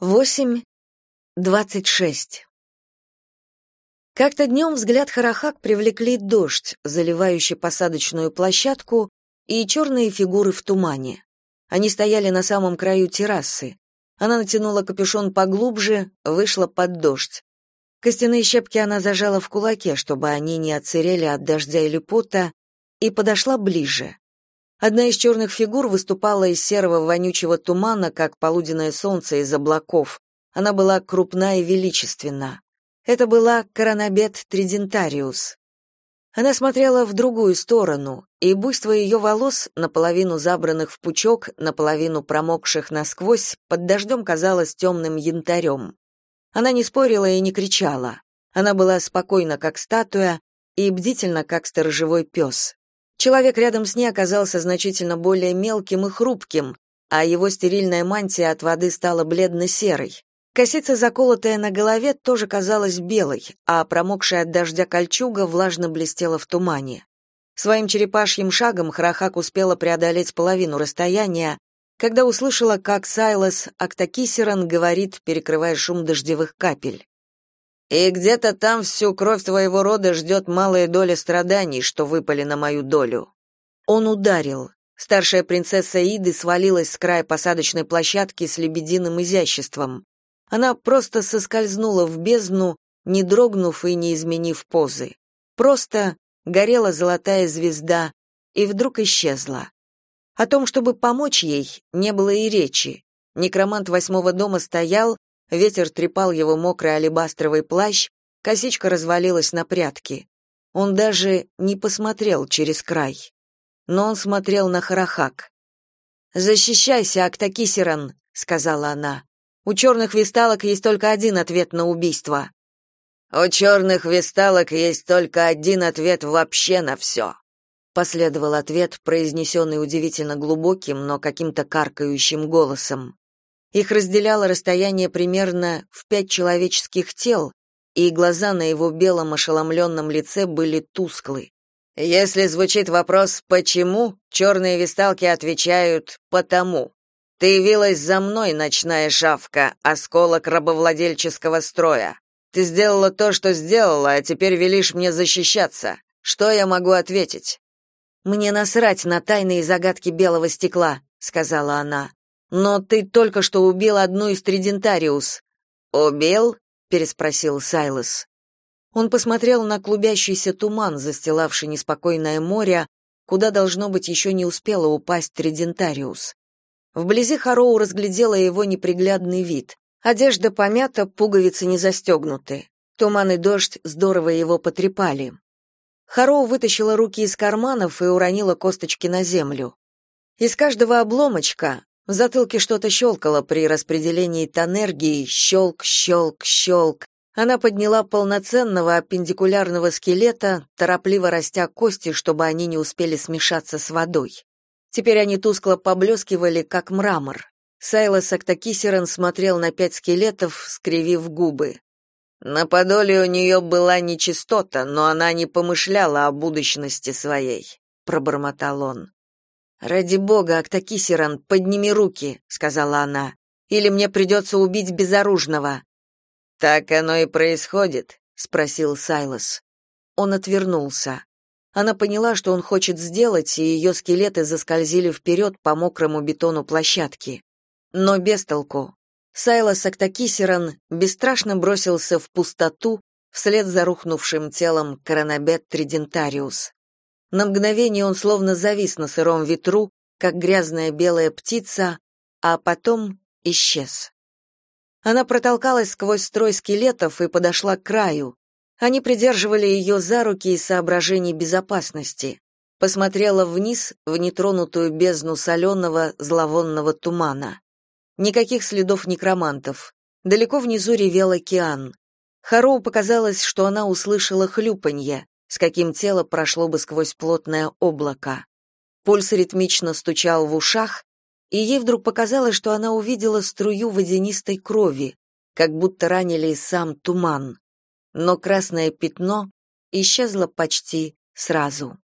Восемь двадцать шесть. Как-то днем взгляд Харахак привлекли дождь, заливающий посадочную площадку, и черные фигуры в тумане. Они стояли на самом краю террасы. Она натянула капюшон поглубже, вышла под дождь. Костяные щепки она зажала в кулаке, чтобы они не отсырели от дождя или пота, и подошла ближе. Одна из черных фигур выступала из серого вонючего тумана, как полуденное солнце из облаков. Она была крупна и величественна. Это была Коронабет Тридентариус. Она смотрела в другую сторону, и буйство ее волос, наполовину забранных в пучок, наполовину промокших насквозь, под дождем казалось темным янтарем. Она не спорила и не кричала. Она была спокойна, как статуя, и бдительна, как сторожевой пес. Человек рядом с ней оказался значительно более мелким и хрупким, а его стерильная мантия от воды стала бледно-серой. Косица, заколотая на голове, тоже казалась белой, а промокшая от дождя кольчуга влажно блестела в тумане. Своим черепашьим шагом Храхак успела преодолеть половину расстояния, когда услышала, как Сайлас Актакисеран говорит, перекрывая шум дождевых капель. И где-то там всю кровь твоего рода ждет малая доля страданий, что выпали на мою долю. Он ударил. Старшая принцесса Иды свалилась с края посадочной площадки с лебединым изяществом. Она просто соскользнула в бездну, не дрогнув и не изменив позы. Просто горела золотая звезда и вдруг исчезла. О том, чтобы помочь ей, не было и речи. Некромант восьмого дома стоял, Ветер трепал его мокрый алебастровый плащ, косичка развалилась на прядки. Он даже не посмотрел через край. Но он смотрел на Харахак. «Защищайся, Актакисеран», — сказала она. «У черных висталок есть только один ответ на убийство». «У черных висталок есть только один ответ вообще на все», — последовал ответ, произнесенный удивительно глубоким, но каким-то каркающим голосом. Их разделяло расстояние примерно в пять человеческих тел, и глаза на его белом ошеломленном лице были тусклы. Если звучит вопрос «почему?», черные висталки отвечают «потому». Ты явилась за мной, ночная шавка, осколок рабовладельческого строя. Ты сделала то, что сделала, а теперь велишь мне защищаться. Что я могу ответить? Мне насрать на тайные загадки белого стекла, сказала она. Но ты только что убил одну из тридентариус. Убил? переспросил Сайлос. Он посмотрел на клубящийся туман, застилавший неспокойное море, куда должно быть еще не успела упасть тридентариус. Вблизи Хароу разглядела его неприглядный вид. Одежда помята, пуговицы не застегнуты. Туман и дождь здорово его потрепали. Хароу вытащила руки из карманов и уронила косточки на землю. Из каждого обломочка, в затылке что-то щелкало при распределении тонергии, щелк, щелк, щелк. Она подняла полноценного аппендикулярного скелета, торопливо растя кости, чтобы они не успели смешаться с водой. Теперь они тускло поблескивали, как мрамор. Сайлос Актакисерен смотрел на пять скелетов, скривив губы. На подоле у нее была нечистота, но она не помышляла о будущности своей, пробормотал он. Ради бога, Актакисеран, подними руки, сказала она. Или мне придется убить безоружного. Так оно и происходит, спросил Сайлос. Он отвернулся. Она поняла, что он хочет сделать, и ее скелеты заскользили вперед по мокрому бетону площадки. Но без толку. Сайлос Актакисеран бесстрашно бросился в пустоту вслед за рухнувшим телом Коронабет Тридентариус. На мгновение он словно завис на сыром ветру, как грязная белая птица, а потом исчез. Она протолкалась сквозь строй скелетов и подошла к краю. Они придерживали ее за руки из соображений безопасности. Посмотрела вниз в нетронутую бездну соленого, зловонного тумана. Никаких следов некромантов. Далеко внизу ревел океан. Хароу показалось, что она услышала хлюпанье с каким тело прошло бы сквозь плотное облако. Пульс ритмично стучал в ушах, и ей вдруг показалось, что она увидела струю водянистой крови, как будто ранили сам туман. Но красное пятно исчезло почти сразу.